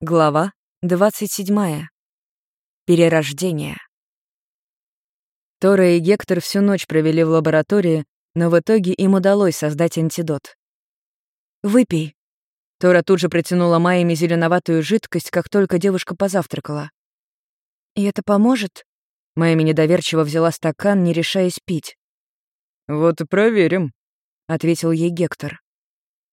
Глава 27. Перерождение. Тора и Гектор всю ночь провели в лаборатории, но в итоге им удалось создать антидот. «Выпей». Тора тут же протянула Майями зеленоватую жидкость, как только девушка позавтракала. «И это поможет?» Майями недоверчиво взяла стакан, не решаясь пить. «Вот и проверим», — ответил ей Гектор.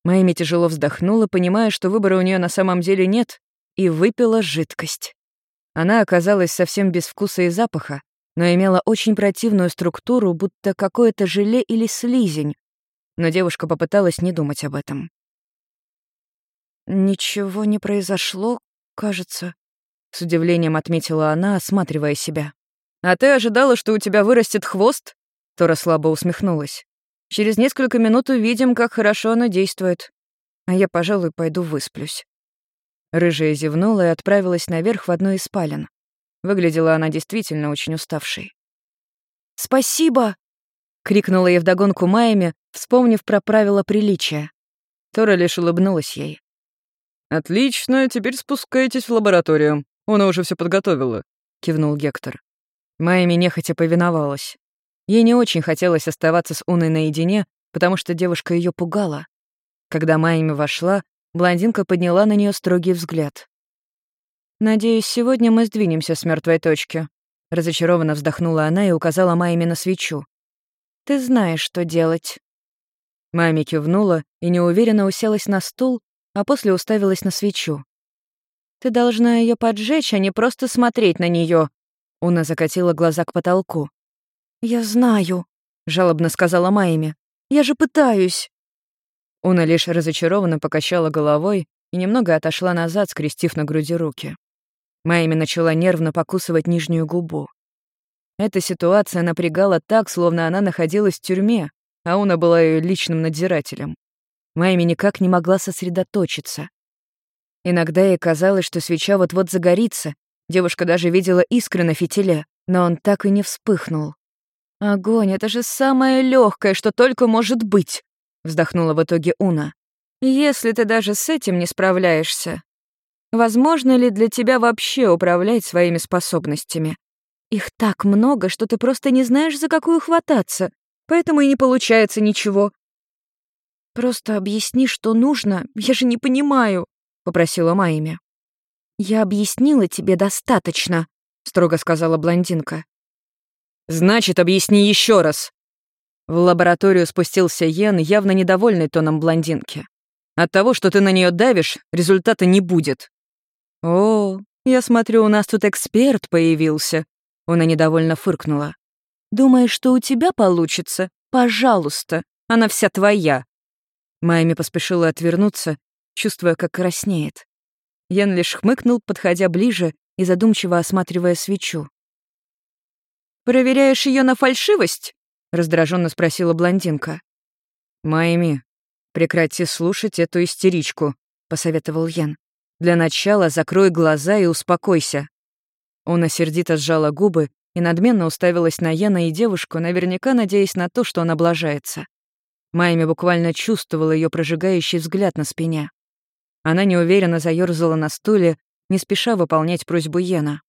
Майми тяжело вздохнула, понимая, что выбора у нее на самом деле нет, и выпила жидкость. Она оказалась совсем без вкуса и запаха, но имела очень противную структуру, будто какое-то желе или слизень. Но девушка попыталась не думать об этом. «Ничего не произошло, кажется», — с удивлением отметила она, осматривая себя. «А ты ожидала, что у тебя вырастет хвост?» Тора слабо усмехнулась. «Через несколько минут увидим, как хорошо оно действует. А я, пожалуй, пойду высплюсь». Рыжая зевнула и отправилась наверх в одну из спален. Выглядела она действительно очень уставшей. «Спасибо!» — крикнула ей вдогонку Майями, вспомнив про правила приличия. Тора лишь улыбнулась ей. «Отлично, теперь спускайтесь в лабораторию. Она уже все подготовила», — кивнул Гектор. Майями нехотя повиновалась. Ей не очень хотелось оставаться с Уной наедине, потому что девушка ее пугала. Когда Майями вошла, Блондинка подняла на нее строгий взгляд. «Надеюсь, сегодня мы сдвинемся с мертвой точки», — разочарованно вздохнула она и указала Майме на свечу. «Ты знаешь, что делать». Майми кивнула и неуверенно уселась на стул, а после уставилась на свечу. «Ты должна ее поджечь, а не просто смотреть на нее. Уна закатила глаза к потолку. «Я знаю», — жалобно сказала Майми. «Я же пытаюсь». Уна лишь разочарованно покачала головой и немного отошла назад, скрестив на груди руки. Майми начала нервно покусывать нижнюю губу. Эта ситуация напрягала так, словно она находилась в тюрьме, а Уна была ее личным надзирателем. Майми никак не могла сосредоточиться. Иногда ей казалось, что свеча вот-вот загорится. Девушка даже видела искры на фитиле, но он так и не вспыхнул. Огонь — это же самое легкое, что только может быть вздохнула в итоге Уна. Если ты даже с этим не справляешься, возможно ли для тебя вообще управлять своими способностями? Их так много, что ты просто не знаешь, за какую хвататься, поэтому и не получается ничего. Просто объясни, что нужно, я же не понимаю, попросила Майми. Я объяснила тебе достаточно, строго сказала блондинка. Значит, объясни еще раз, в лабораторию спустился Йен, явно недовольный тоном блондинки. «От того, что ты на нее давишь, результата не будет». «О, я смотрю, у нас тут эксперт появился», — она недовольно фыркнула. «Думаешь, что у тебя получится? Пожалуйста, она вся твоя». Майми поспешила отвернуться, чувствуя, как краснеет. Ян лишь хмыкнул, подходя ближе и задумчиво осматривая свечу. «Проверяешь ее на фальшивость?» Раздраженно спросила блондинка. Майми, прекрати слушать эту истеричку, посоветовал Ян. Для начала закрой глаза и успокойся. Она сердито сжала губы и надменно уставилась на Яна и девушку, наверняка надеясь на то, что он облажается. Майми буквально чувствовала ее прожигающий взгляд на спине. Она неуверенно заёрзала на стуле, не спеша выполнять просьбу Йена.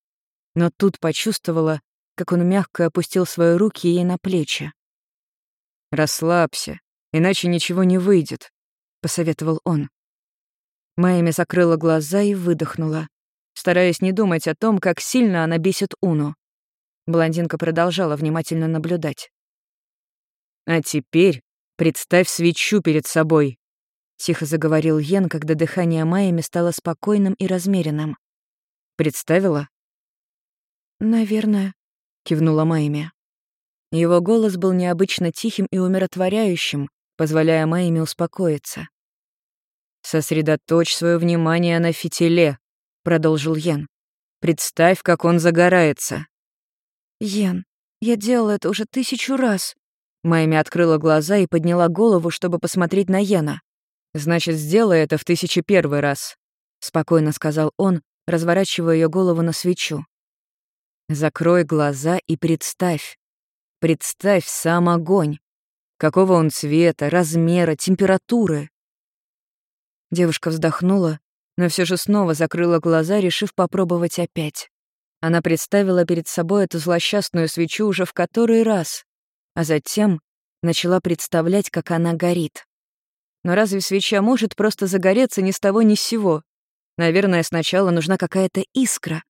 Но тут почувствовала, как он мягко опустил свои руки ей на плечи. «Расслабься, иначе ничего не выйдет», — посоветовал он. Майми закрыла глаза и выдохнула, стараясь не думать о том, как сильно она бесит Уну. Блондинка продолжала внимательно наблюдать. «А теперь представь свечу перед собой», — тихо заговорил Йен, когда дыхание Майами стало спокойным и размеренным. «Представила?» «Наверное», кивнула Майми. Его голос был необычно тихим и умиротворяющим, позволяя Майми успокоиться. «Сосредоточь свое внимание на фитиле», — продолжил Йен. «Представь, как он загорается». «Йен, я делала это уже тысячу раз». Майми открыла глаза и подняла голову, чтобы посмотреть на Йена. «Значит, сделай это в тысячи первый раз», — спокойно сказал он, разворачивая ее голову на свечу. Закрой глаза и представь. Представь сам огонь. Какого он цвета, размера, температуры. Девушка вздохнула но все же снова закрыла глаза, решив попробовать опять. Она представила перед собой эту злосчастную свечу уже в который раз, а затем начала представлять, как она горит. Но разве свеча может просто загореться ни с того ни с сего? Наверное, сначала нужна какая-то искра.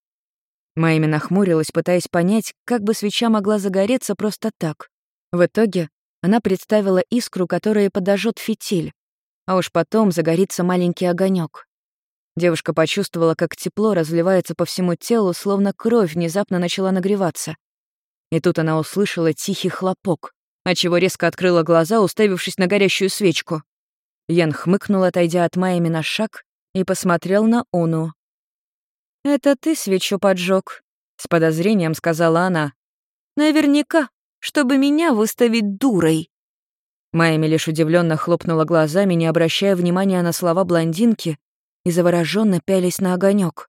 Майми нахмурилась, пытаясь понять, как бы свеча могла загореться просто так. В итоге она представила искру, которая подожжет фитиль, а уж потом загорится маленький огонек. Девушка почувствовала, как тепло разливается по всему телу, словно кровь внезапно начала нагреваться. И тут она услышала тихий хлопок, отчего резко открыла глаза, уставившись на горящую свечку. Ян хмыкнул, отойдя от Майами на шаг, и посмотрел на Уну. «Это ты свечу поджег, с подозрением сказала она. «Наверняка, чтобы меня выставить дурой». Майами лишь удивленно хлопнула глазами, не обращая внимания на слова блондинки, и завороженно пялись на огонек.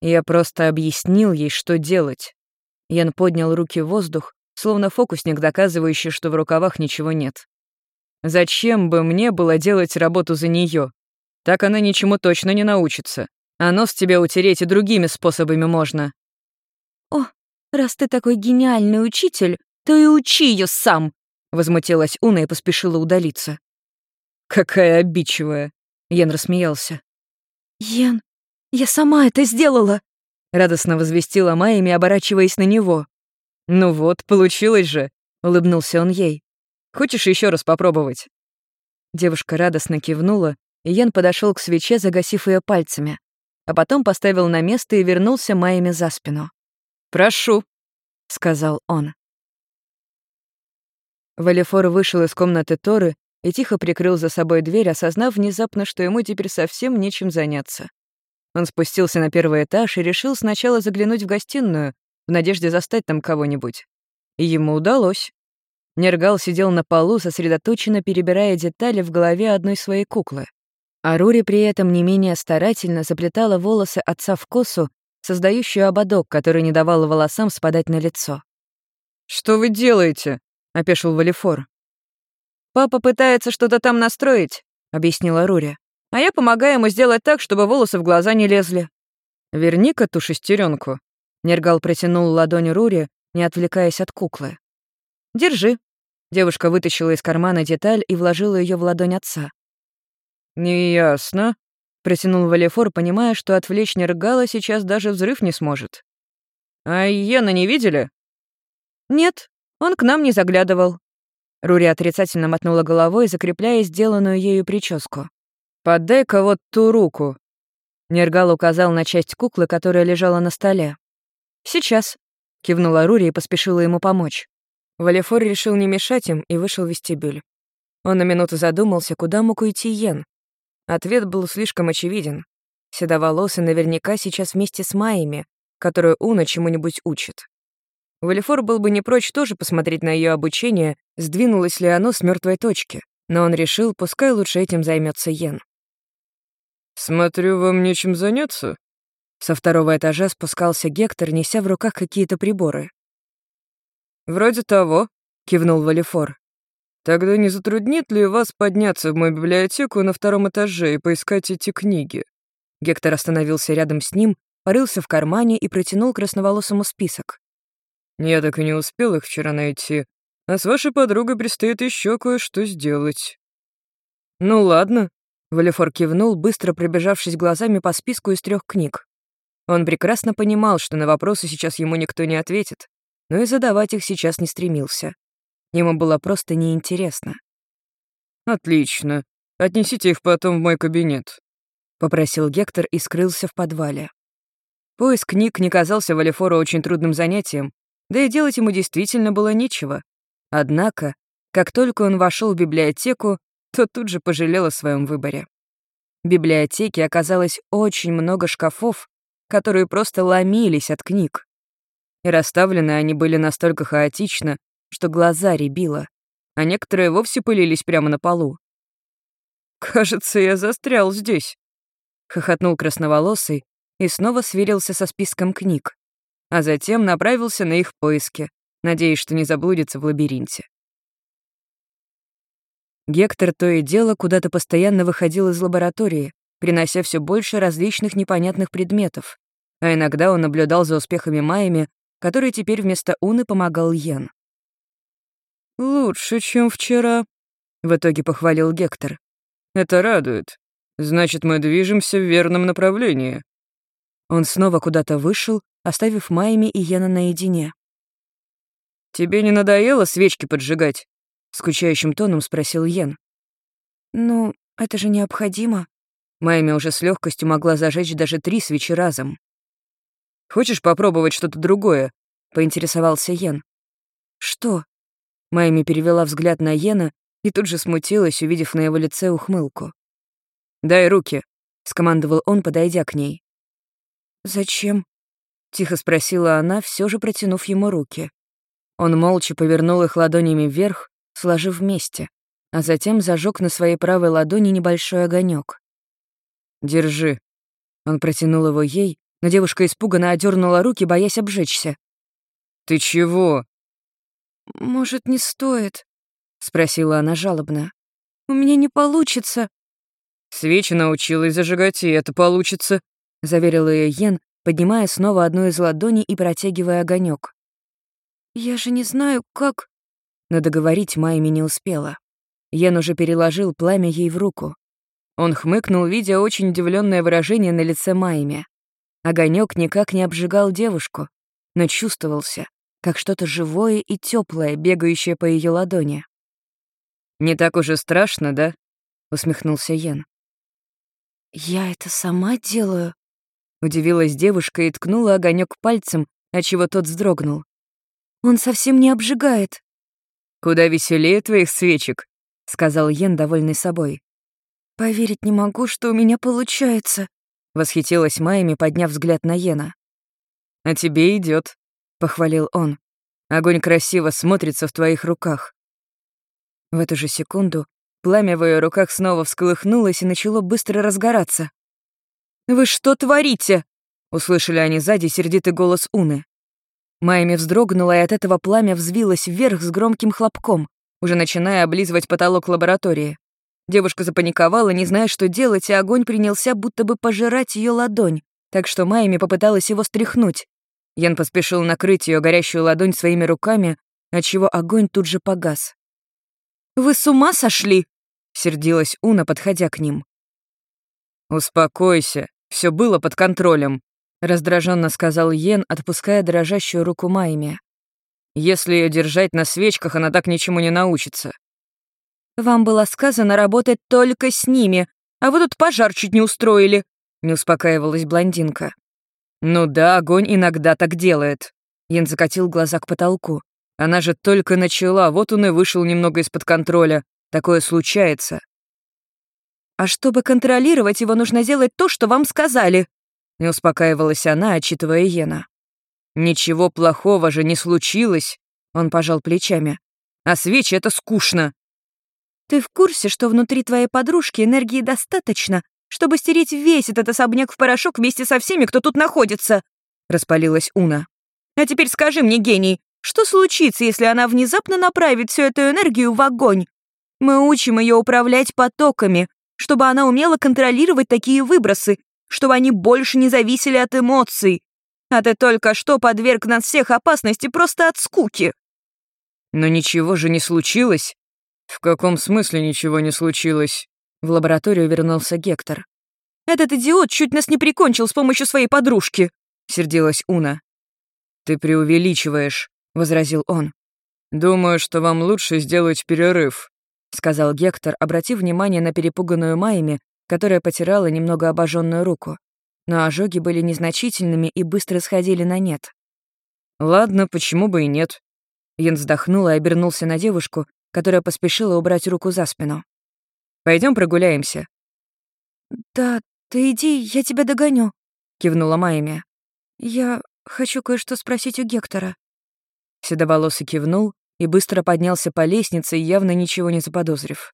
Я просто объяснил ей, что делать. Ян поднял руки в воздух, словно фокусник, доказывающий, что в рукавах ничего нет. Зачем бы мне было делать работу за нее? Так она ничему точно не научится. А нос тебе утереть и другими способами можно. «О, раз ты такой гениальный учитель, то и учи ее сам!» Возмутилась Уна и поспешила удалиться. «Какая обидчивая!» Йен рассмеялся. «Йен, я сама это сделала!» Радостно возвестила Майями, оборачиваясь на него. «Ну вот, получилось же!» — улыбнулся он ей. «Хочешь еще раз попробовать?» Девушка радостно кивнула, и Ян подошел к свече, загасив ее пальцами, а потом поставил на место и вернулся Майями за спину. «Прошу», — сказал он. Валифор вышел из комнаты Торы и тихо прикрыл за собой дверь, осознав внезапно, что ему теперь совсем нечем заняться. Он спустился на первый этаж и решил сначала заглянуть в гостиную, в надежде застать там кого-нибудь. И ему удалось. Нергал сидел на полу, сосредоточенно перебирая детали в голове одной своей куклы. А Рури при этом не менее старательно заплетала волосы отца в косу, создающую ободок, который не давал волосам спадать на лицо. «Что вы делаете?» — опешил Валифор. «Папа пытается что-то там настроить», — объяснила Рури. «А я помогаю ему сделать так, чтобы волосы в глаза не лезли». «Верни-ка ту шестеренку. Нергал протянул ладонь Рури, не отвлекаясь от куклы. «Держи». Девушка вытащила из кармана деталь и вложила ее в ладонь отца. «Неясно», — протянул Валефор, понимая, что отвлечь Нергала сейчас даже взрыв не сможет. «А Йена не видели?» «Нет, он к нам не заглядывал», Рури отрицательно мотнула головой, закрепляя сделанную ею прическу. «Подай-ка вот ту руку». Нергал указал на часть куклы, которая лежала на столе. «Сейчас», — кивнула Рури и поспешила ему помочь. Валефор решил не мешать им и вышел в вестибюль. Он на минуту задумался, куда мог уйти Йен. Ответ был слишком очевиден. Седоволосый наверняка сейчас вместе с Майями, которую Уна чему-нибудь учит. Валифор был бы не прочь тоже посмотреть на ее обучение, сдвинулось ли оно с мертвой точки, но он решил, пускай лучше этим займется Йен. «Смотрю, вам нечем заняться?» Со второго этажа спускался Гектор, неся в руках какие-то приборы. «Вроде того», — кивнул Валифор. «Тогда не затруднит ли вас подняться в мою библиотеку на втором этаже и поискать эти книги?» Гектор остановился рядом с ним, порылся в кармане и протянул красноволосому список. Я так и не успел их вчера найти, а с вашей подругой предстоит еще кое-что сделать». «Ну ладно», — Валефор кивнул, быстро пробежавшись глазами по списку из трех книг. Он прекрасно понимал, что на вопросы сейчас ему никто не ответит, но и задавать их сейчас не стремился. Ему было просто неинтересно. «Отлично. Отнесите их потом в мой кабинет», — попросил Гектор и скрылся в подвале. Поиск книг не казался Валефору очень трудным занятием, да и делать ему действительно было нечего. Однако, как только он вошел в библиотеку, то тут же пожалел о своем выборе. В библиотеке оказалось очень много шкафов, которые просто ломились от книг. И расставлены они были настолько хаотично, что глаза рябило, а некоторые вовсе пылились прямо на полу. «Кажется, я застрял здесь», — хохотнул красноволосый и снова сверился со списком книг а затем направился на их поиски, надеясь, что не заблудится в лабиринте. Гектор то и дело куда-то постоянно выходил из лаборатории, принося все больше различных непонятных предметов. А иногда он наблюдал за успехами Майами, который теперь вместо Уны помогал Йен. «Лучше, чем вчера», — в итоге похвалил Гектор. «Это радует. Значит, мы движемся в верном направлении». Он снова куда-то вышел, оставив Майми и Йена наедине. «Тебе не надоело свечки поджигать?» — скучающим тоном спросил Йен. «Ну, это же необходимо». Майми уже с легкостью могла зажечь даже три свечи разом. «Хочешь попробовать что-то другое?» — поинтересовался Йен. «Что?» Майми перевела взгляд на Йена и тут же смутилась, увидев на его лице ухмылку. «Дай руки», — скомандовал он, подойдя к ней. «Зачем?» — тихо спросила она, все же протянув ему руки. Он молча повернул их ладонями вверх, сложив вместе, а затем зажег на своей правой ладони небольшой огонек. «Держи». Он протянул его ей, но девушка испуганно одернула руки, боясь обжечься. «Ты чего?» «Может, не стоит?» — спросила она жалобно. «У меня не получится». «Свечи научилась зажигать, и это получится», — заверил ее Йен, поднимая снова одну из ладоней и протягивая огонек. «Я же не знаю, как...» Но договорить Майми не успела. Йен уже переложил пламя ей в руку. Он хмыкнул, видя очень удивленное выражение на лице Майми. Огонек никак не обжигал девушку, но чувствовался, как что-то живое и теплое, бегающее по ее ладони. «Не так уж и страшно, да?» — усмехнулся Йен. «Я это сама делаю?» — удивилась девушка и ткнула огонек пальцем, отчего тот вздрогнул. «Он совсем не обжигает». «Куда веселее твоих свечек», — сказал Йен, довольный собой. «Поверить не могу, что у меня получается», — восхитилась Майми, подняв взгляд на Йена. «А тебе идет, похвалил он. «Огонь красиво смотрится в твоих руках». В эту же секунду пламя в ее руках снова всколыхнулось и начало быстро разгораться. «Вы что творите?» — услышали они сзади сердитый голос Уны. Майми вздрогнула, и от этого пламя взвилось вверх с громким хлопком, уже начиная облизывать потолок лаборатории. Девушка запаниковала, не зная, что делать, и огонь принялся будто бы пожирать ее ладонь, так что Майми попыталась его стряхнуть. Ян поспешил накрыть ее горящую ладонь своими руками, отчего огонь тут же погас. «Вы с ума сошли?» — сердилась Уна, подходя к ним. «Успокойся, все было под контролем», — раздраженно сказал Йен, отпуская дрожащую руку Майми. «Если ее держать на свечках, она так ничему не научится. «Вам было сказано работать только с ними, а вы тут пожар чуть не устроили», — не успокаивалась блондинка. «Ну да, огонь иногда так делает». Ян закатил глаза к потолку. «Она же только начала, вот он и вышел немного из-под контроля. Такое случается». «А чтобы контролировать его, нужно сделать то, что вам сказали», — не успокаивалась она, отчитывая Йена. «Ничего плохого же не случилось», — он пожал плечами. «А свечи — это скучно. Ты в курсе, что внутри твоей подружки энергии достаточно, чтобы стереть весь этот особняк в порошок вместе со всеми, кто тут находится?» — распалилась Уна. «А теперь скажи мне, гений, что случится, если она внезапно направит всю эту энергию в огонь? Мы учим ее управлять потоками, чтобы она умела контролировать такие выбросы, чтобы они больше не зависели от эмоций. А ты только что подверг нас всех опасности просто от скуки». «Но ничего же не случилось», «В каком смысле ничего не случилось?» В лабораторию вернулся Гектор. «Этот идиот чуть нас не прикончил с помощью своей подружки», — сердилась Уна. «Ты преувеличиваешь», — возразил он. «Думаю, что вам лучше сделать перерыв», — сказал Гектор, обратив внимание на перепуганную Майми, которая потирала немного обожженную руку. Но ожоги были незначительными и быстро сходили на нет. «Ладно, почему бы и нет?» Ян вздохнул и обернулся на девушку, которая поспешила убрать руку за спину. Пойдем прогуляемся». «Да, ты иди, я тебя догоню», — кивнула Майми. «Я хочу кое-что спросить у Гектора». Седоволосый кивнул и быстро поднялся по лестнице, явно ничего не заподозрив.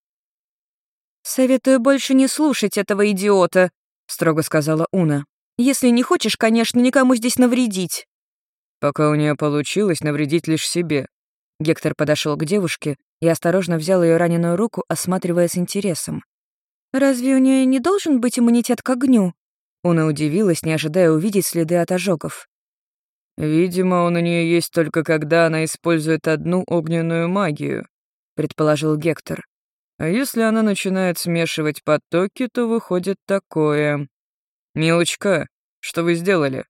«Советую больше не слушать этого идиота», — строго сказала Уна. «Если не хочешь, конечно, никому здесь навредить». «Пока у нее получилось навредить лишь себе». Гектор подошел к девушке и осторожно взял ее раненую руку, осматривая с интересом. Разве у нее не должен быть иммунитет к огню? Уна удивилась, не ожидая увидеть следы от ожогов. «Видимо, он у нее есть только когда она использует одну огненную магию», — предположил Гектор. «А если она начинает смешивать потоки, то выходит такое. Милочка, что вы сделали?»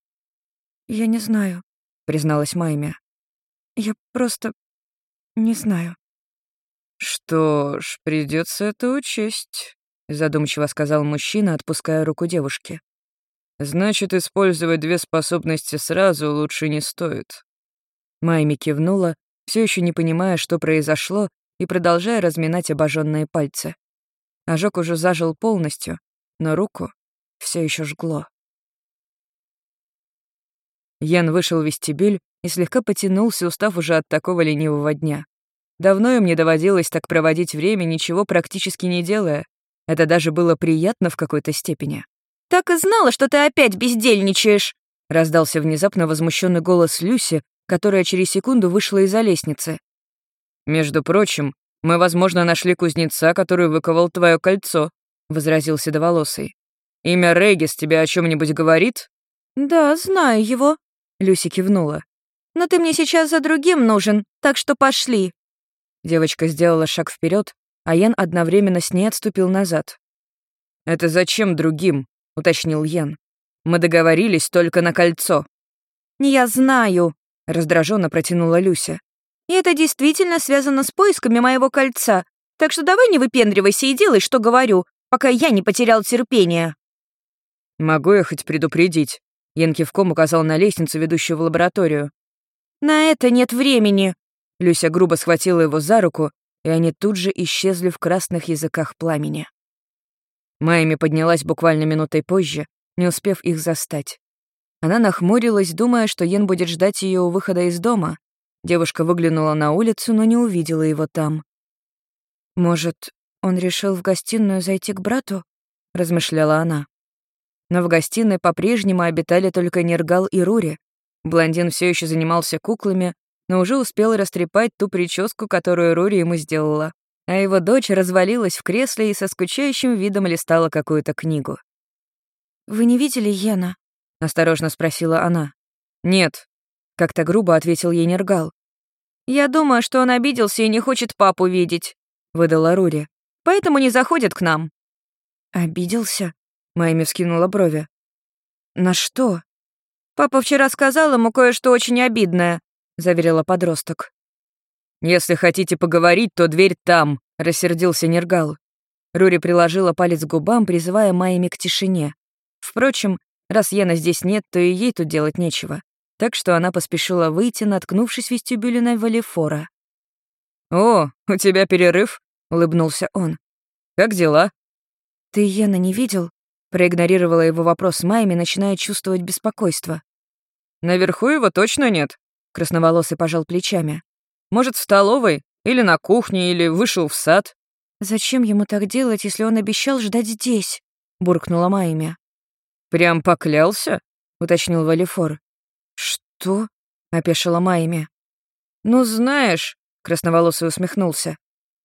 «Я не знаю», — призналась Майми. «Я просто не знаю». «Что ж, придется это учесть», — задумчиво сказал мужчина, отпуская руку девушки. «Значит, использовать две способности сразу лучше не стоит». Майми кивнула, все еще не понимая, что произошло, и продолжая разминать обожженные пальцы. Ожог уже зажил полностью, но руку все еще жгло. Ян вышел в вестибюль и слегка потянулся, устав уже от такого ленивого дня. Давно им не доводилось так проводить время, ничего практически не делая. Это даже было приятно в какой-то степени. «Так и знала, что ты опять бездельничаешь!» Раздался внезапно возмущенный голос Люси, которая через секунду вышла из-за лестницы. «Между прочим, мы, возможно, нашли кузнеца, который выковал твое кольцо», — возразил Седоволосый. «Имя Регис тебе о чем нибудь говорит?» «Да, знаю его», — Люси кивнула. «Но ты мне сейчас за другим нужен, так что пошли». Девочка сделала шаг вперед, а Ян одновременно с ней отступил назад. «Это зачем другим?» — уточнил Ян. «Мы договорились только на кольцо». «Не я знаю», — раздраженно протянула Люся. «И это действительно связано с поисками моего кольца, так что давай не выпендривайся и делай, что говорю, пока я не потерял терпение». «Могу я хоть предупредить?» Ян кивком указал на лестницу, ведущую в лабораторию. «На это нет времени», Люся грубо схватила его за руку, и они тут же исчезли в красных языках пламени. Майми поднялась буквально минутой позже, не успев их застать. Она нахмурилась, думая, что Йен будет ждать ее у выхода из дома. Девушка выглянула на улицу, но не увидела его там. «Может, он решил в гостиную зайти к брату?» — размышляла она. Но в гостиной по-прежнему обитали только Нергал и Рури. Блондин все еще занимался куклами, но уже успел растрепать ту прическу, которую Рури ему сделала. А его дочь развалилась в кресле и со скучающим видом листала какую-то книгу. «Вы не видели Йена?» — осторожно спросила она. «Нет», — как-то грубо ответил ей Нергал. «Я думаю, что он обиделся и не хочет папу видеть», — выдала Рури. «Поэтому не заходит к нам». «Обиделся?» — Майми вскинула брови. «На что?» «Папа вчера сказал ему кое-что очень обидное», заверила подросток. «Если хотите поговорить, то дверь там», — рассердился Нергал. Рури приложила палец к губам, призывая Майми к тишине. Впрочем, раз Яна здесь нет, то и ей тут делать нечего. Так что она поспешила выйти, наткнувшись в вестибюле на Валифора. «О, у тебя перерыв?» — улыбнулся он. «Как дела?» «Ты Яна не видел?» — проигнорировала его вопрос Майми, начиная чувствовать беспокойство. «Наверху его точно нет», Красноволосый пожал плечами. «Может, в столовой? Или на кухне? Или вышел в сад?» «Зачем ему так делать, если он обещал ждать здесь?» — буркнула Майя. «Прям поклялся?» — уточнил Валифор. «Что?» — опешила Майя. «Ну, знаешь», — красноволосый усмехнулся,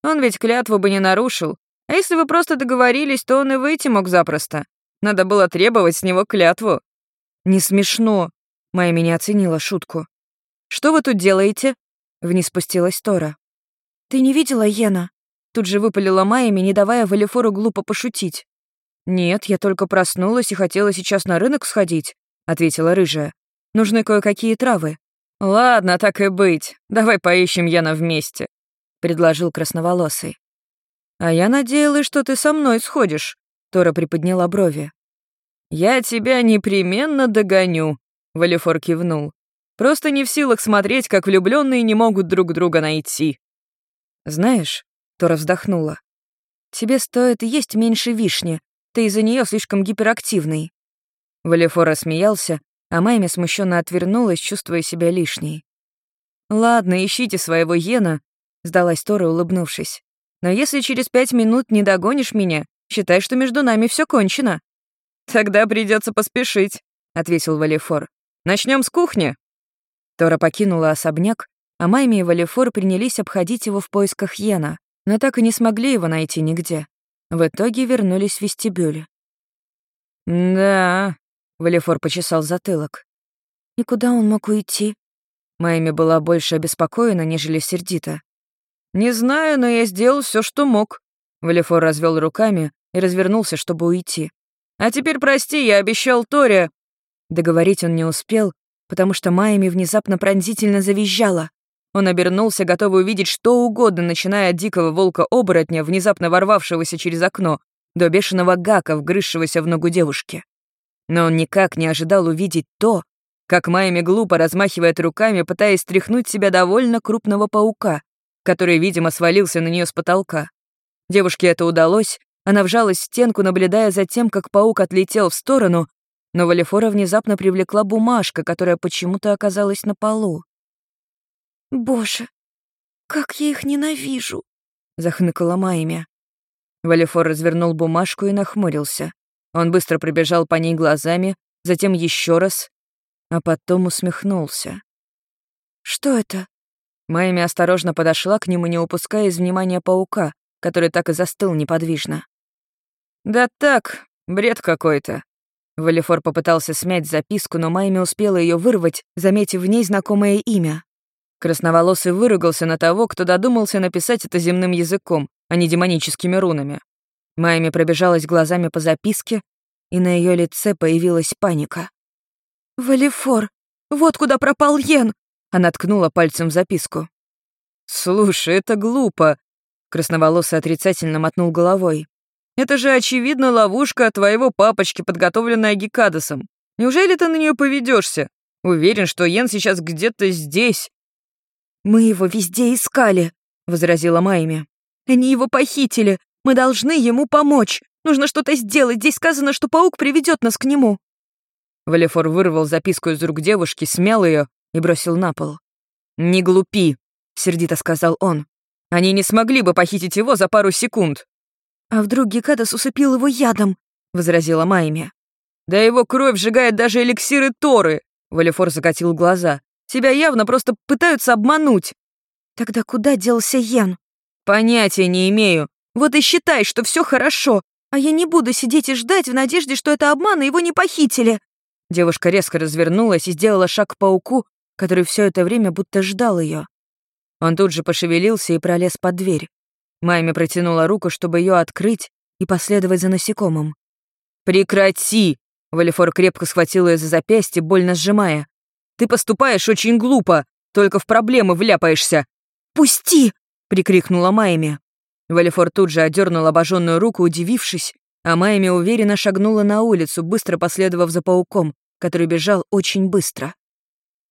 «он ведь клятву бы не нарушил. А если вы просто договорились, то он и выйти мог запросто. Надо было требовать с него клятву». «Не смешно», — Майя не оценила шутку. «Что вы тут делаете?» Вниз спустилась Тора. «Ты не видела Йена?» Тут же выпалила Майями, не давая Валифору глупо пошутить. «Нет, я только проснулась и хотела сейчас на рынок сходить», — ответила рыжая. «Нужны кое-какие травы». «Ладно, так и быть. Давай поищем Яна вместе», — предложил красноволосый. «А я надеялась, что ты со мной сходишь», — Тора приподняла брови. «Я тебя непременно догоню», — Валифор кивнул. Просто не в силах смотреть, как влюбленные не могут друг друга найти. Знаешь, Тора вздохнула. Тебе стоит есть меньше вишни. Ты из-за нее слишком гиперактивный. Валефор рассмеялся, а Майми смущенно отвернулась, чувствуя себя лишней. «Ладно, ищите своего Йена», — сдалась Тора, улыбнувшись. «Но если через пять минут не догонишь меня, считай, что между нами все кончено». «Тогда придется поспешить», — ответил Валефор. Начнем с кухни». Тора покинула особняк, а Майми и Валифор принялись обходить его в поисках Йена, но так и не смогли его найти нигде. В итоге вернулись в вестибюль. «Да», — Валифор почесал затылок. «И куда он мог уйти?» Майми была больше обеспокоена, нежели сердита. «Не знаю, но я сделал все, что мог». Валифор развел руками и развернулся, чтобы уйти. «А теперь прости, я обещал Торе». Договорить он не успел, потому что Майми внезапно пронзительно завизжала. Он обернулся, готовый увидеть что угодно, начиная от дикого волка-оборотня, внезапно ворвавшегося через окно, до бешеного гака, вгрызшегося в ногу девушки. Но он никак не ожидал увидеть то, как Майми глупо размахивает руками, пытаясь стряхнуть себя довольно крупного паука, который, видимо, свалился на нее с потолка. Девушке это удалось, она вжалась в стенку, наблюдая за тем, как паук отлетел в сторону, но Валифора внезапно привлекла бумажка, которая почему-то оказалась на полу. «Боже, как я их ненавижу!» — захныкала Майми. Валифор развернул бумажку и нахмурился. Он быстро пробежал по ней глазами, затем еще раз, а потом усмехнулся. «Что это?» Майми осторожно подошла к нему, не упуская из внимания паука, который так и застыл неподвижно. «Да так, бред какой-то». Валифор попытался смять записку, но Майми успела ее вырвать, заметив в ней знакомое имя. Красноволосый выругался на того, кто додумался написать это земным языком, а не демоническими рунами. Майми пробежалась глазами по записке, и на ее лице появилась паника. «Валифор, вот куда пропал Йен!» Она ткнула пальцем в записку. «Слушай, это глупо!» Красноволосый отрицательно мотнул головой. «Это же, очевидно, ловушка твоего папочки, подготовленная Гекадосом. Неужели ты на нее поведешься? Уверен, что Йен сейчас где-то здесь». «Мы его везде искали», — возразила Майми. Они его похитили. Мы должны ему помочь. Нужно что-то сделать. Здесь сказано, что паук приведет нас к нему». Валефор вырвал записку из рук девушки, смял ее и бросил на пол. «Не глупи», — сердито сказал он. «Они не смогли бы похитить его за пару секунд». «А вдруг Гекадас усыпил его ядом?» — возразила Майми. «Да его кровь сжигает даже эликсиры Торы!» Валефор закатил глаза. «Тебя явно просто пытаются обмануть!» «Тогда куда делся Йен?» «Понятия не имею. Вот и считай, что все хорошо, а я не буду сидеть и ждать в надежде, что это обман, и его не похитили». Девушка резко развернулась и сделала шаг к пауку, который все это время будто ждал ее. Он тут же пошевелился и пролез под дверь. Майми протянула руку, чтобы ее открыть и последовать за насекомым. «Прекрати!» — Валифор крепко схватил ее за запястье, больно сжимая. «Ты поступаешь очень глупо, только в проблемы вляпаешься». «Пусти!» прикрикнула Майми. Валифор тут же одернул обожженную руку, удивившись, а Майми уверенно шагнула на улицу, быстро последовав за пауком, который бежал очень быстро.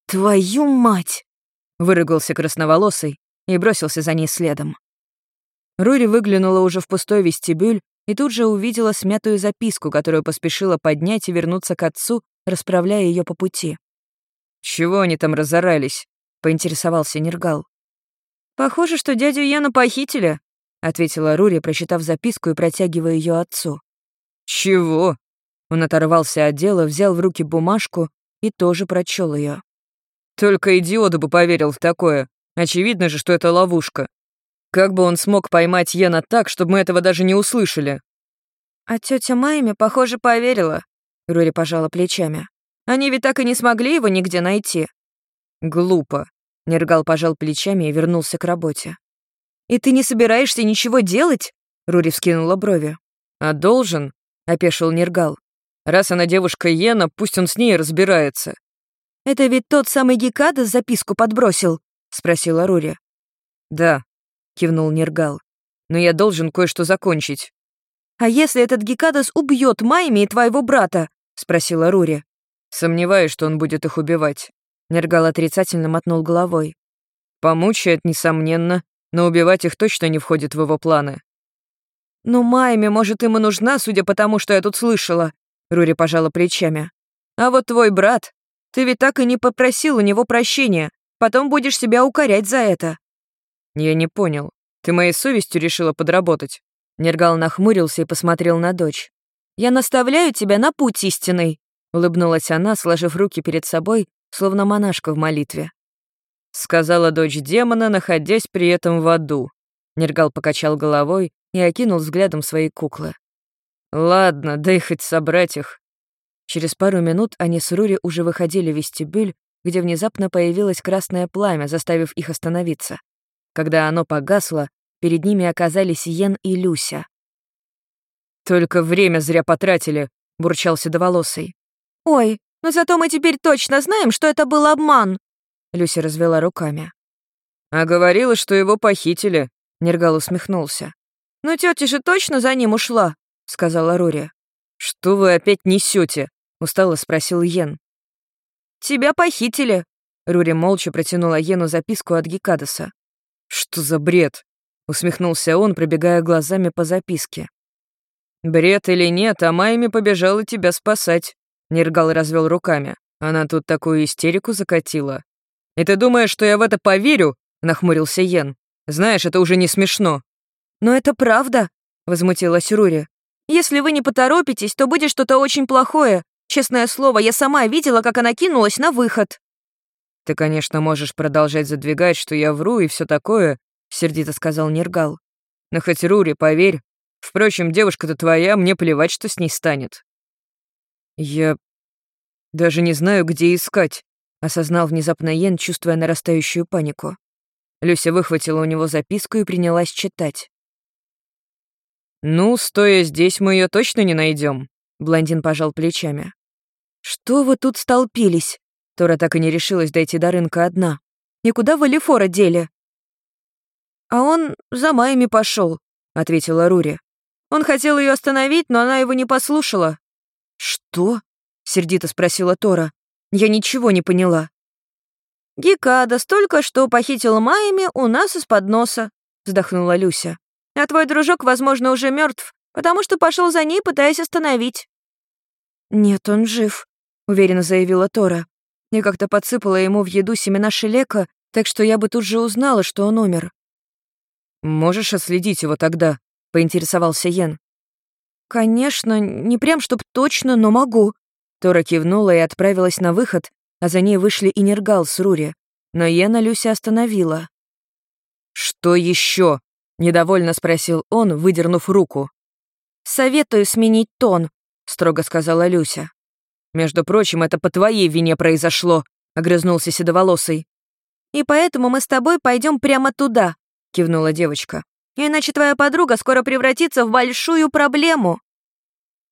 «Твою мать!» — вырыгался красноволосый и бросился за ней следом. Рури выглянула уже в пустой вестибюль и тут же увидела смятую записку, которую поспешила поднять и вернуться к отцу, расправляя ее по пути. «Чего они там разорались?» — поинтересовался Нергал. «Похоже, что дядю Яна похитили», — ответила Рури, прочитав записку и протягивая ее отцу. «Чего?» Он оторвался от дела, взял в руки бумажку и тоже прочел ее. «Только идиот бы поверил в такое. Очевидно же, что это ловушка. Как бы он смог поймать Йена так, чтобы мы этого даже не услышали?» «А тетя Майми, похоже, поверила», — Рури пожала плечами. «Они ведь так и не смогли его нигде найти». «Глупо», Нергал пожал плечами и вернулся к работе. «И ты не собираешься ничего делать?» Рури вскинула брови. «А должен?» — опешил Нергал. «Раз она девушка Йена, пусть он с ней разбирается». «Это ведь тот самый Гекадас записку подбросил?» — спросила Рури. «Да», — кивнул Нергал. «Но я должен кое-что закончить». «А если этот Гекадас убьет Майми и твоего брата?» — спросила Рури. «Сомневаюсь, что он будет их убивать. Нергал отрицательно мотнул головой. «Помучает, несомненно, но убивать их точно не входит в его планы». «Ну, Майме, может, им и нужна, судя по тому, что я тут слышала», — Рури пожала плечами. «А вот твой брат, ты ведь так и не попросил у него прощения, потом будешь себя укорять за это». «Я не понял. Ты моей совестью решила подработать?» Нергал нахмурился и посмотрел на дочь. «Я наставляю тебя на путь истинный», — улыбнулась она, сложив руки перед собой словно монашка в молитве. Сказала дочь демона, находясь при этом в аду. Нергал покачал головой, и окинул взглядом свои куклы. «Ладно, дай хоть собрать их». Через пару минут они с Рури уже выходили в вестибюль, где внезапно появилось красное пламя, заставив их остановиться. Когда оно погасло, перед ними оказались Йен и Люся. «Только время зря потратили», — бурчал седоволосый. «Ой, но зато мы теперь точно знаем, что это был обман», — Люся развела руками. «А говорила, что его похитили», — Нергал усмехнулся. «Но тетя же точно за ним ушла», — сказала Рури. «Что вы опять несете? устало спросил Йен. «Тебя похитили», — Рури молча протянула Йену записку от Гекадаса. «Что за бред?» — усмехнулся он, пробегая глазами по записке. «Бред или нет, а Майми побежала тебя спасать», — Нергал развел руками. «Она тут такую истерику закатила». «И ты думаешь, что я в это поверю?» — нахмурился Йен. «Знаешь, это уже не смешно». «Но это правда», — возмутилась Рури. «Если вы не поторопитесь, то будет что-то очень плохое. Честное слово, я сама видела, как она кинулась на выход». «Ты, конечно, можешь продолжать задвигать, что я вру и все такое», — сердито сказал Нергал. «Но хоть Рури, поверь. Впрочем, девушка-то твоя, мне плевать, что с ней станет». «Я даже не знаю, где искать», — осознал внезапно Йен, чувствуя нарастающую панику. Люся выхватила у него записку и принялась читать. «Ну, стоя здесь, мы ее точно не найдем. блондин пожал плечами. «Что вы тут столпились?» Тора так и не решилась дойти до рынка одна. «Никуда вы Лефора дели?» «А он за Майями пошел, ответила Рури. «Он хотел ее остановить, но она его не послушала». «Что?» — сердито спросила Тора. «Я ничего не поняла». «Гекада столько что похитил Майями у нас из-под носа», — вздохнула Люся. «А твой дружок, возможно, уже мертв, потому что пошел за ней, пытаясь остановить». «Нет, он жив», — уверенно заявила Тора. Я как-то подсыпала ему в еду семена шелека, так что я бы тут же узнала, что он умер. «Можешь отследить его тогда?» — поинтересовался Йен. «Конечно, не прям чтоб точно, но могу». Тора кивнула и отправилась на выход, а за ней вышли и Нергал с Рури. Но Йена Люся остановила. «Что еще? недовольно спросил он, выдернув руку. «Советую сменить тон», — строго сказала Люся. «Между прочим, это по твоей вине произошло», — огрызнулся седоволосый. «И поэтому мы с тобой пойдем прямо туда», — кивнула девочка. «Иначе твоя подруга скоро превратится в большую проблему».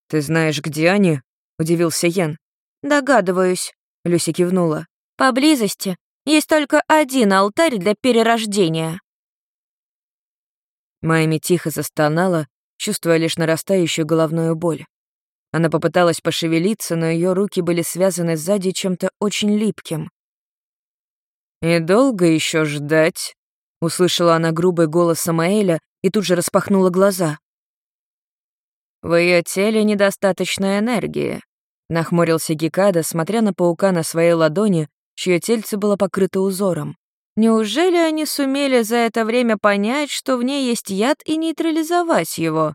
«Ты знаешь, где они?» — удивился Ян. «Догадываюсь», — Люся кивнула. «Поблизости есть только один алтарь для перерождения». Майми тихо застонала, чувствуя лишь нарастающую головную боль. Она попыталась пошевелиться, но ее руки были связаны сзади чем-то очень липким. «И долго еще ждать?» — услышала она грубый голос Самаэля и тут же распахнула глаза. «В ее теле недостаточно энергии», — нахмурился Гекада, смотря на паука на своей ладони, чье тельце было покрыто узором. «Неужели они сумели за это время понять, что в ней есть яд и нейтрализовать его?»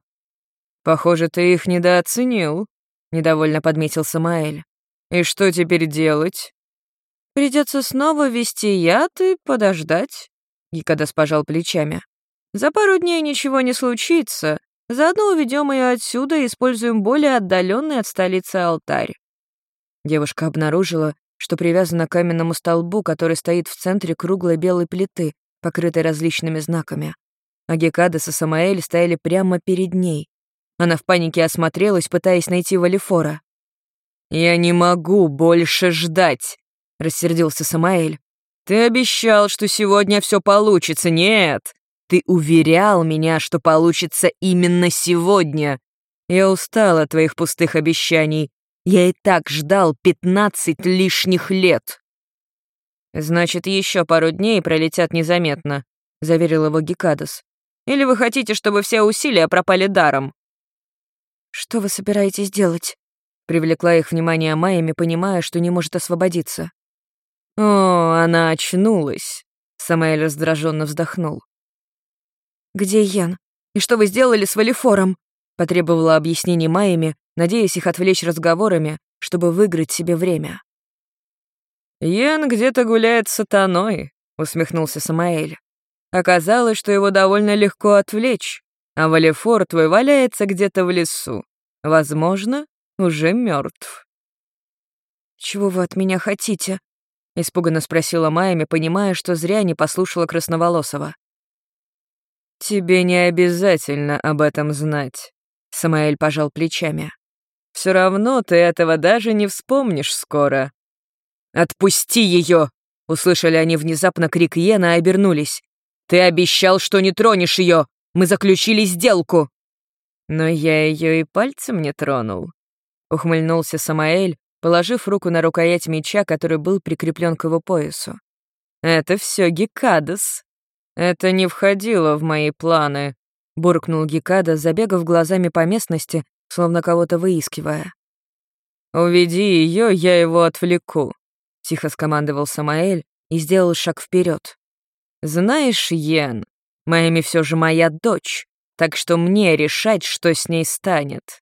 «Похоже, ты их недооценил», — недовольно подметил Самаэль. «И что теперь делать?» «Придется снова вести яд и подождать», — Гикадас пожал плечами. «За пару дней ничего не случится. Заодно уведем ее отсюда и используем более отдаленный от столицы алтарь». Девушка обнаружила, что привязана к каменному столбу, который стоит в центре круглой белой плиты, покрытой различными знаками. А Гекадас и Самаэль стояли прямо перед ней. Она в панике осмотрелась, пытаясь найти Валифора. «Я не могу больше ждать», — рассердился Самаэль. «Ты обещал, что сегодня все получится. Нет, ты уверял меня, что получится именно сегодня. Я устал от твоих пустых обещаний. Я и так ждал пятнадцать лишних лет». «Значит, еще пару дней пролетят незаметно», — заверил его Гекадас. «Или вы хотите, чтобы все усилия пропали даром?» «Что вы собираетесь делать?» Привлекла их внимание Майями, понимая, что не может освободиться. «О, она очнулась», — Самаэль раздраженно вздохнул. «Где Ян? И что вы сделали с Валифором?» — потребовала объяснений Майями, надеясь их отвлечь разговорами, чтобы выиграть себе время. «Ян где-то гуляет с сатаной», — усмехнулся Самаэль. «Оказалось, что его довольно легко отвлечь. А Валефор твой валяется где-то в лесу. Возможно, уже мертв. «Чего вы от меня хотите?» — испуганно спросила Майами, понимая, что зря не послушала Красноволосова. «Тебе не обязательно об этом знать», — Самаэль пожал плечами. Все равно ты этого даже не вспомнишь скоро». «Отпусти ее!» — услышали они внезапно крик Йена и обернулись. «Ты обещал, что не тронешь ее! Мы заключили сделку!» «Но я ее и пальцем не тронул», — ухмыльнулся Самаэль, положив руку на рукоять меча, который был прикреплен к его поясу. «Это все Гекадас. Это не входило в мои планы», — буркнул Гекада, забегав глазами по местности, словно кого-то выискивая. «Уведи ее, я его отвлеку», — тихо скомандовал Самаэль и сделал шаг вперед. «Знаешь, Йен, Майами все же моя дочь, так что мне решать, что с ней станет».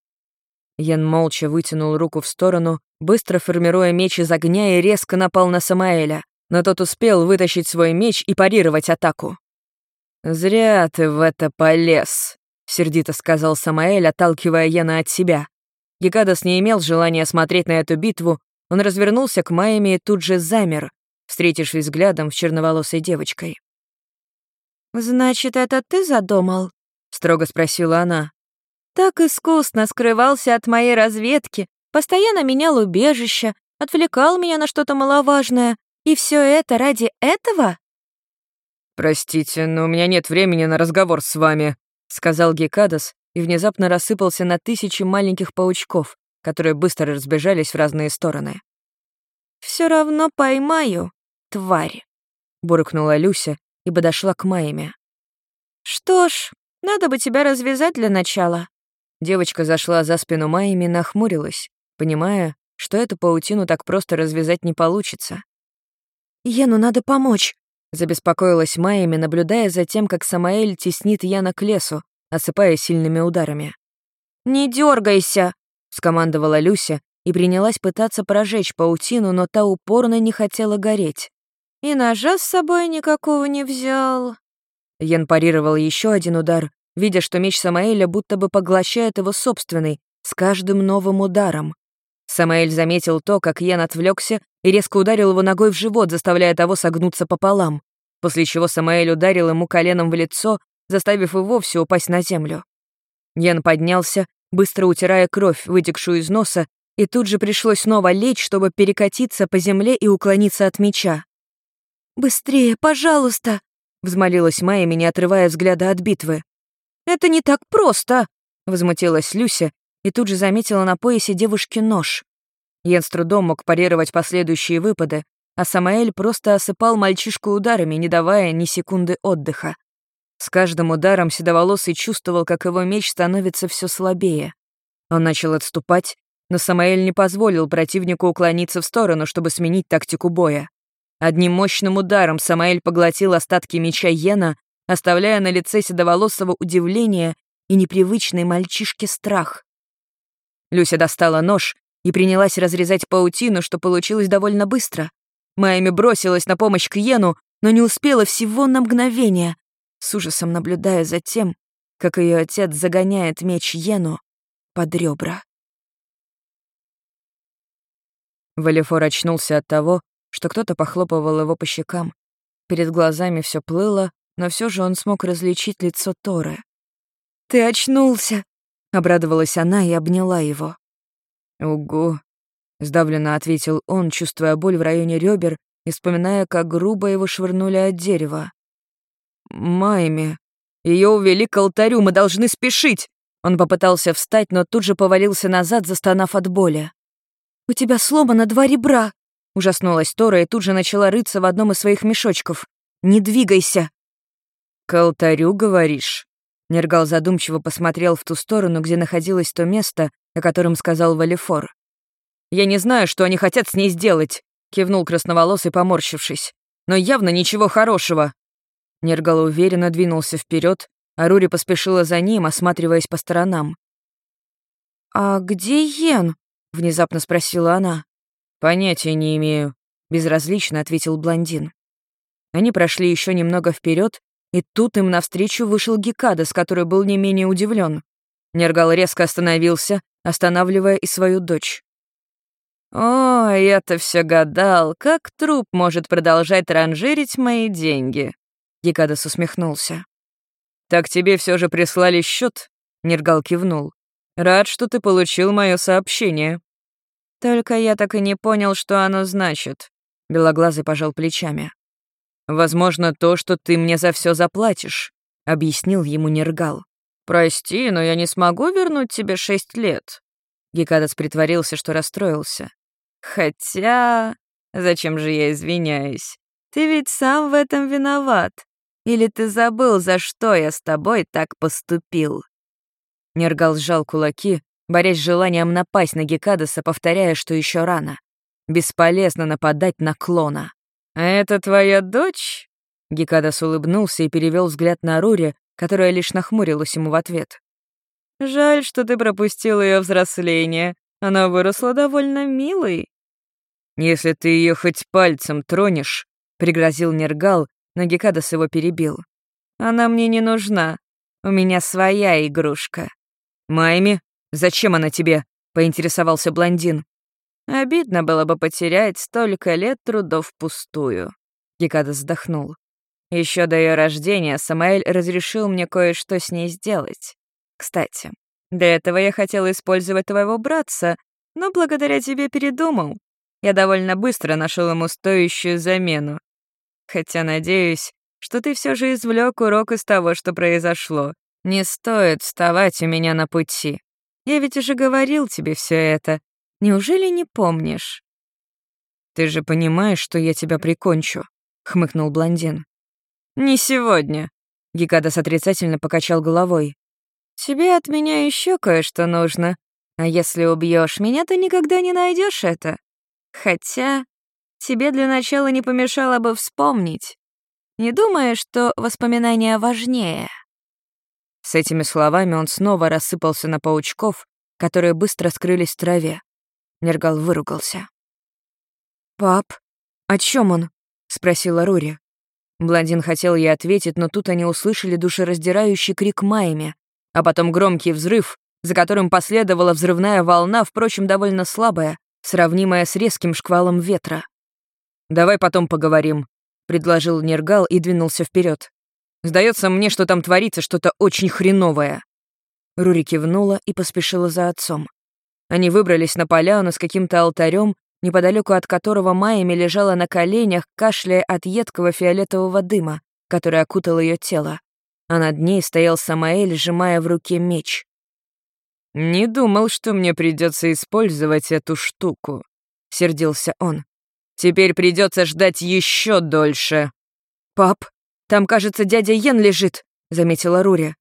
Йен молча вытянул руку в сторону, быстро формируя меч из огня и резко напал на Самаэля, но тот успел вытащить свой меч и парировать атаку. «Зря ты в это полез», — сердито сказал Самаэль, отталкивая Яна от себя. Гекадас не имел желания смотреть на эту битву, он развернулся к Майами и тут же замер, встретившись взглядом с черноволосой девочкой. «Значит, это ты задумал?» — строго спросила она. «Так искусно скрывался от моей разведки, постоянно менял убежище, отвлекал меня на что-то маловажное, и все это ради этого?» «Простите, но у меня нет времени на разговор с вами», сказал Гекадас и внезапно рассыпался на тысячи маленьких паучков, которые быстро разбежались в разные стороны. Все равно поймаю, тварь», — буркнула Люся и подошла к Майме. «Что ж, надо бы тебя развязать для начала». Девочка зашла за спину Майми и нахмурилась, понимая, что эту паутину так просто развязать не получится. «Ену надо помочь», Забеспокоилась Майями, наблюдая за тем, как Самаэль теснит Яна к лесу, осыпая сильными ударами. «Не дергайся, скомандовала Люся и принялась пытаться прожечь паутину, но та упорно не хотела гореть. «И ножа с собой никакого не взял». Ян парировал еще один удар, видя, что меч Самаэля будто бы поглощает его собственный, с каждым новым ударом. Самаэль заметил то, как Ян отвлекся и резко ударил его ногой в живот, заставляя того согнуться пополам, после чего Самаэль ударил ему коленом в лицо, заставив его вовсе упасть на землю. Ян поднялся, быстро утирая кровь, вытекшую из носа, и тут же пришлось снова лечь, чтобы перекатиться по земле и уклониться от меча. «Быстрее, пожалуйста!» — взмолилась Майя, не отрывая взгляда от битвы. «Это не так просто!» — возмутилась Люся и тут же заметила на поясе девушки нож. Йен с трудом мог парировать последующие выпады, а Самаэль просто осыпал мальчишку ударами, не давая ни секунды отдыха. С каждым ударом Седоволосый чувствовал, как его меч становится все слабее. Он начал отступать, но Самаэль не позволил противнику уклониться в сторону, чтобы сменить тактику боя. Одним мощным ударом Самаэль поглотил остатки меча Йена, оставляя на лице Седоволосого удивление и непривычный мальчишке страх. Люся достала нож и принялась разрезать паутину, что получилось довольно быстро. Майами бросилась на помощь к Йену, но не успела всего на мгновение, с ужасом наблюдая за тем, как ее отец загоняет меч Йену под ребра. Валефор очнулся от того, что кто-то похлопывал его по щекам. Перед глазами все плыло, но все же он смог различить лицо Торы. «Ты очнулся!» — обрадовалась она и обняла его. «Угу», — сдавленно ответил он, чувствуя боль в районе ребер и вспоминая, как грубо его швырнули от дерева. «Майми, ее увели к алтарю, мы должны спешить!» Он попытался встать, но тут же повалился назад, застонав от боли. «У тебя сломано два ребра!» Ужаснулась Тора и тут же начала рыться в одном из своих мешочков. «Не двигайся!» «К алтарю, говоришь?» Нергал задумчиво посмотрел в ту сторону, где находилось то место, о котором сказал Валифор. «Я не знаю, что они хотят с ней сделать», — кивнул красноволосый, поморщившись. «Но явно ничего хорошего». Нергал уверенно двинулся вперед, а Рури поспешила за ним, осматриваясь по сторонам. «А где Йен?» — внезапно спросила она. «Понятия не имею», — безразлично ответил блондин. Они прошли еще немного вперед, и тут им навстречу вышел Гекадас, который был не менее удивлен. Нергал резко остановился, останавливая и свою дочь. «О, я-то все гадал, как труп может продолжать ранжирить мои деньги?» Гекадас усмехнулся. «Так тебе все же прислали счет? Нергал кивнул. «Рад, что ты получил мое сообщение». «Только я так и не понял, что оно значит», — Белоглазый пожал плечами. «Возможно, то, что ты мне за все заплатишь», — объяснил ему Нергал. «Прости, но я не смогу вернуть тебе шесть лет». Гекадас притворился, что расстроился. «Хотя... Зачем же я извиняюсь? Ты ведь сам в этом виноват. Или ты забыл, за что я с тобой так поступил?» Нергал сжал кулаки, борясь с желанием напасть на Гекадаса, повторяя, что еще рано. Бесполезно нападать на клона. «А это твоя дочь?» Гекадас улыбнулся и перевел взгляд на Рури, которая лишь нахмурилась ему в ответ. «Жаль, что ты пропустил ее взросление. Она выросла довольно милой». «Если ты ее хоть пальцем тронешь», — пригрозил Нергал, но Гекадас его перебил. «Она мне не нужна. У меня своя игрушка». «Майми, зачем она тебе?» — поинтересовался блондин. «Обидно было бы потерять столько лет трудов впустую», — Гекадас вздохнул. Еще до ее рождения Самаэль разрешил мне кое-что с ней сделать. Кстати, до этого я хотела использовать твоего братца, но благодаря тебе передумал. Я довольно быстро нашел ему стоящую замену. Хотя надеюсь, что ты все же извлек урок из того, что произошло. Не стоит вставать у меня на пути. Я ведь уже говорил тебе все это. Неужели не помнишь? Ты же понимаешь, что я тебя прикончу, хмыкнул блондин. «Не сегодня», — Гекадас отрицательно покачал головой. «Тебе от меня еще кое-что нужно. А если убьешь меня, ты никогда не найдешь это. Хотя тебе для начала не помешало бы вспомнить. Не думаешь, что воспоминания важнее?» С этими словами он снова рассыпался на паучков, которые быстро скрылись в траве. Нергал выругался. «Пап, о чем он?» — спросила Рури. Блондин хотел ей ответить, но тут они услышали душераздирающий крик Майми, а потом громкий взрыв, за которым последовала взрывная волна, впрочем, довольно слабая, сравнимая с резким шквалом ветра. «Давай потом поговорим», — предложил Нергал и двинулся вперед. «Сдается мне, что там творится что-то очень хреновое». Рури кивнула и поспешила за отцом. Они выбрались на поляну с каким-то алтарем, неподалеку от которого Майями лежала на коленях, кашляя от едкого фиолетового дыма, который окутал ее тело. А над ней стоял Самаэль, сжимая в руке меч. «Не думал, что мне придется использовать эту штуку», — сердился он. «Теперь придется ждать еще дольше». «Пап, там, кажется, дядя Йен лежит», — заметила Рури.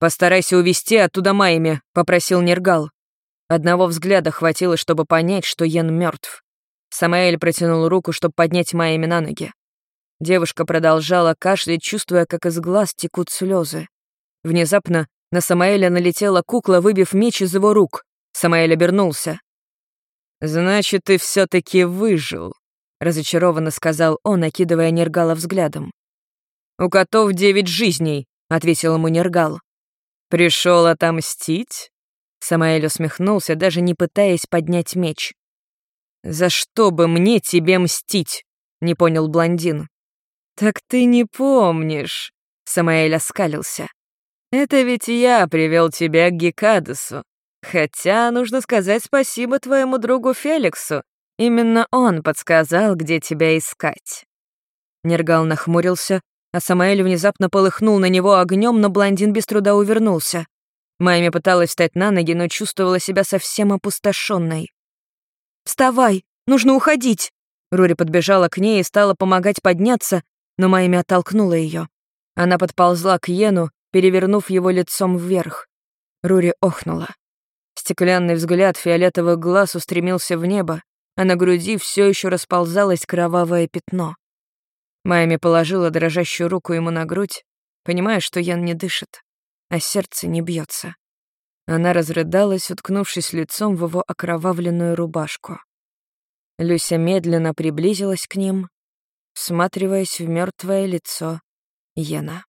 «Постарайся увести оттуда Майми», — попросил Нергал. Одного взгляда хватило, чтобы понять, что Йен мертв. Самаэль протянул руку, чтобы поднять Майями на ноги. Девушка продолжала кашлять, чувствуя, как из глаз текут слезы. Внезапно на Самаэля налетела кукла, выбив меч из его рук. Самаэль обернулся. «Значит, ты все таки выжил», — разочарованно сказал он, накидывая Нергала взглядом. «У котов девять жизней», — ответил ему Нергал. Пришел отомстить?» Самаэль усмехнулся, даже не пытаясь поднять меч. «За что бы мне тебе мстить?» — не понял блондин. «Так ты не помнишь», — Самаэль оскалился. «Это ведь я привел тебя к Гекадесу. Хотя нужно сказать спасибо твоему другу Феликсу. Именно он подсказал, где тебя искать». Нергал нахмурился, а Самаэль внезапно полыхнул на него огнем, но блондин без труда увернулся. Майми пыталась встать на ноги, но чувствовала себя совсем опустошенной. «Вставай! Нужно уходить!» Рури подбежала к ней и стала помогать подняться, но Майми оттолкнула ее. Она подползла к Йену, перевернув его лицом вверх. Рури охнула. Стеклянный взгляд фиолетовых глаз устремился в небо, а на груди все еще расползалось кровавое пятно. Майми положила дрожащую руку ему на грудь, понимая, что Ян не дышит а сердце не бьется. Она разрыдалась, уткнувшись лицом в его окровавленную рубашку. Люся медленно приблизилась к ним, всматриваясь в мертвое лицо Йена.